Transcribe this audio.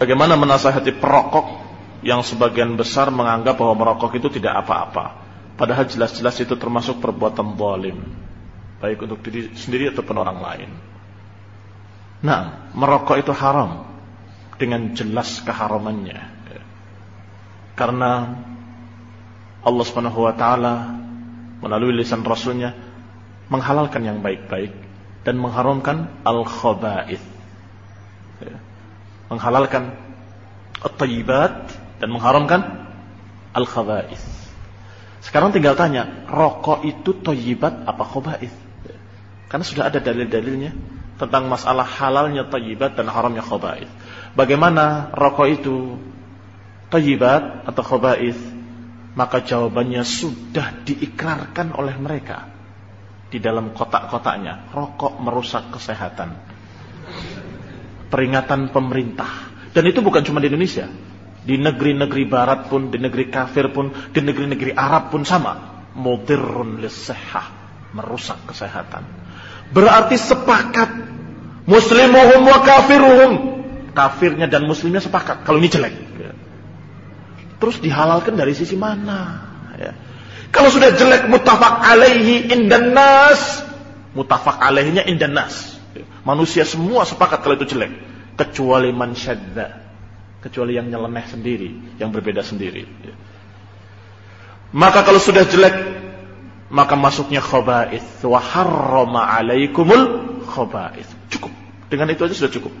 Bagaimana menasihati perokok yang sebagian besar menganggap bahwa merokok itu tidak apa-apa. Padahal jelas-jelas itu termasuk perbuatan zalim. Baik untuk diri sendiri ataupun orang lain. Nah, merokok itu haram. Dengan jelas keharamannya. Karena Allah subhanahu wa ta'ala melalui lisan Rasulnya menghalalkan yang baik-baik dan mengharamkan al-khaba'ith. Menghalalkan at-tayyibat dan mengharamkan al-khaba'ith. Sekarang tinggal tanya, rokok itu toyibat apa khaba'ith? Karena sudah ada dalil-dalilnya tentang masalah halalnya toyibat dan haramnya khaba'ith. Bagaimana rokok itu toyibat atau khaba'ith? Maka jawabannya sudah diikrarkan oleh mereka di dalam kotak-kotaknya. Rokok merusak kesehatan. Peringatan pemerintah. Dan itu bukan cuma di Indonesia. Di negeri-negeri barat pun, di negeri kafir pun, di negeri-negeri Arab pun sama. Mudirrun lisehah. Merusak kesehatan. Berarti sepakat. Muslimuhum wa kafiruhum. Kafirnya dan muslimnya sepakat. Kalau ini jelek. Terus dihalalkan dari sisi mana? Ya. Kalau sudah jelek mutafak alaihi indan nas. Mutafak alaihinya indan nas. Manusia semua sepakat kalau itu jelek. Kecuali man syadda kecuali yang nyeleneh sendiri, yang berbeda sendiri. Maka kalau sudah jelek, maka masuknya khaba'ith wa harrama alaikumul khaba'ith. Cukup. Dengan itu aja sudah cukup.